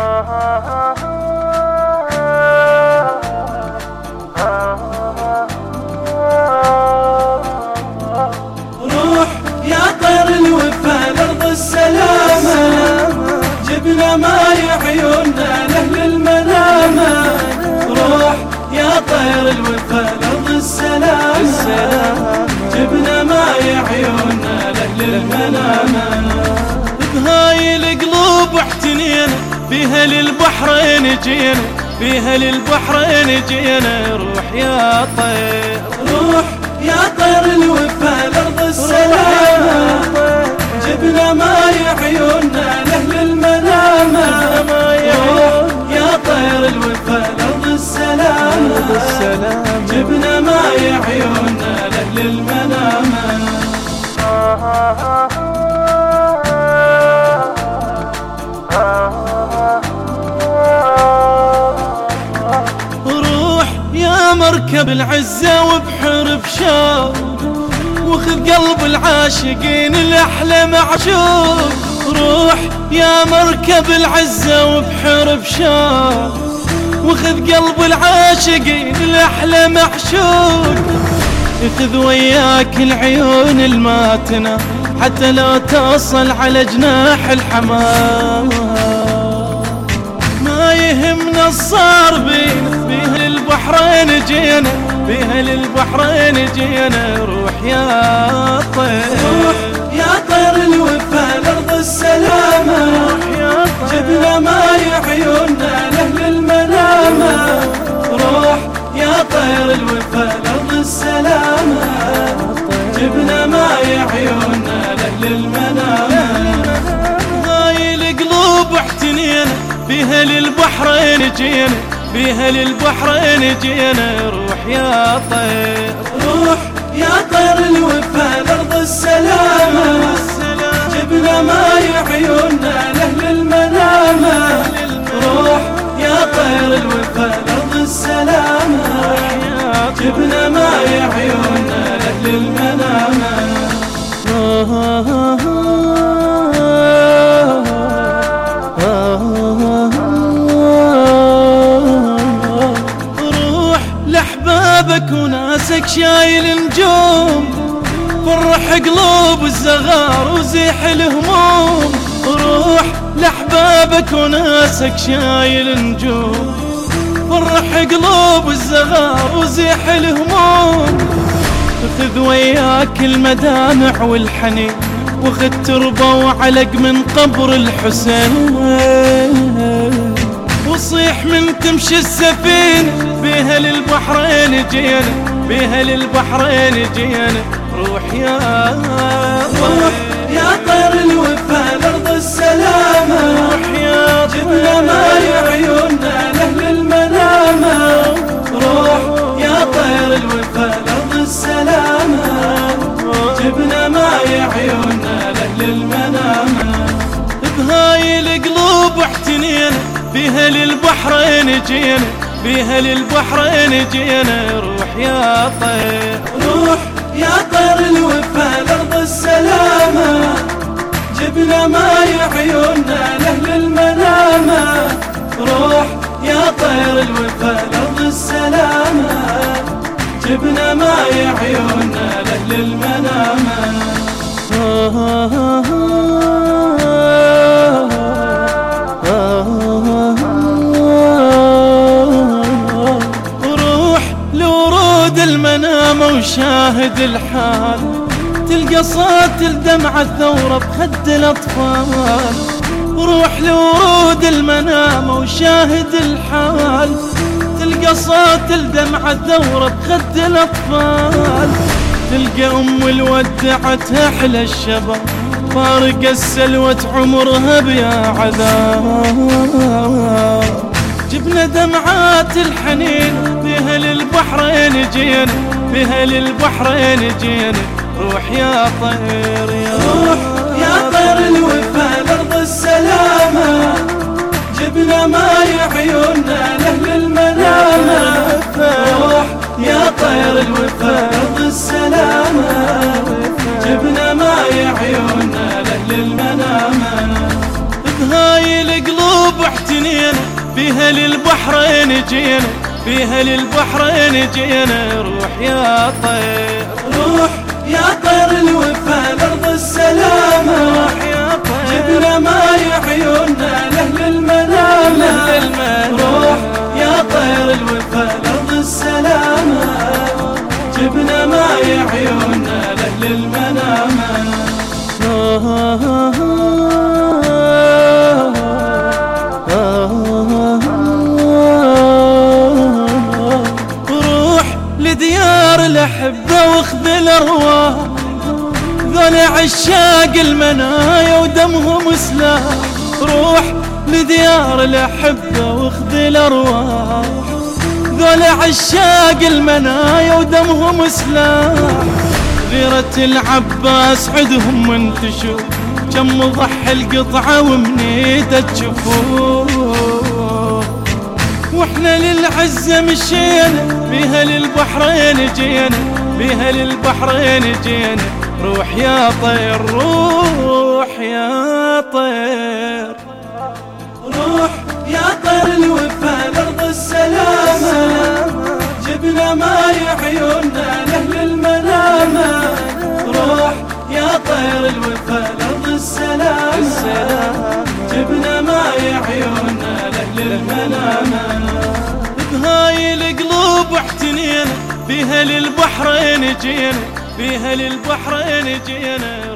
روح يا طير الوفا لأرض السلامة. جبنا ما عيوننا لأهل المنامة. روح يا طير الوفا لأرض السلامة. جبنا ما عيوننا لأهل المنامة. بهاي القلوب احتنينا بها للبحرين جينا بها للبحرين جينا. روح يا طير روح يا طير الوفا لأرض السلامة. جبنا ما عيوننا لأهل المنامة. روح يا طير الوفا لأرض السلامة. جبنا ما عيوننا يا مركب العزة وبحر بشوق وخذ قلب العاشقين الأحلى معشوق. روح يا مركب العزة وبحر بشوق وخذ قلب العاشقين الأحلى معشوق. خذ وياك العيون الماتنة حتى لا توصل على جناح الحمام. ما يهمنا الصار بينا بيها للبحرين جينا بيها للبحرين جينا. روح يا طير روح يا طير الوفا لأرض السلامة. يا جبنا ما عيوننا لأهل المنامة. روح يا طير الوفا لأرض السلامة. جبنا ما عيوننا لأهل المنامة. بيها للبحرين جينا بيها للبحرين جينا روح يا طير. وناسك شايل نجوم فرح قلوب الزغار وزيح الهموم. روح لأحبابك وناسك شايل نجوم فرح قلوب الزغار وزيح الهموم. خذ وياك المدامع والحنين وخذ تربة وعلق من قبر الحسين. وصيح من تمشي السفينة بيها للبحرين جينا. بيها للبحرين جينا. روح يا روح يا طير الوفا لأرض السلامة. روح يا جبنا ما عيوننا لأهل المنامة. روح يا طير الوفا لأرض السلامة. جبنا ما عيوننا لأهل المنامة. بهاي القلوب احتنينا بيها للبحرين جينا. بيها للبحرين جينا روح يا طير. روح يا طير الوفا لأرض السلامة. جبنا ما عيوننا لأهل المنامة. روح يا طير الوفا لأرض السلامة. جبنا ما عيوننا لأهل المنامة. وشاهد الحال تلقى صوت الدمعة الثورة بخد الأطفال. روح لورود المنامة وشاهد الحال تلقى صوت الدمعة الثورة بخد الأطفال. تلقى أم الودعت أحلى الشباب فارق السلوة عمرها بيا عذاب. جبنا دمعات الحنين بها للبحرين جينا بها للبحرين جينا. روح يا طير يا روح يا طير الوفا لأرض السلامة. جبنا ما عيوننا لأهل المنامة. روح يا طير الوفا لأرض السلامة. جبنا ما عيوننا لأهل المنامة. بها بهاي القلوب احتنينا بها للبحرين جينا. بها للبحرين جينا. روح يا واخذ الأرواح ذول عشاق المنايا ودمهم سلاح روح لديار الأحبة واخذ الأرواح ذول عشاق المنايا ودمهم سلاح غيرة العباس عدهم انتشوا كم ضحي القطعة ومنيته تشوفوه وإحنا للعزة مشينا بها للبحرين جينا. بها للبحرين جينا روح يا طير روح يا طير. روح يا طير الوفا لأرض السلامة. جبنا ما عيوننا لأهل المنامة. روح يا طير الوفا لأرض السلامة. جبنا ما عيوننا لأهل المنامة. بهاي القلوب احتنينا بها للبحرين جينا بها للبحرين جينا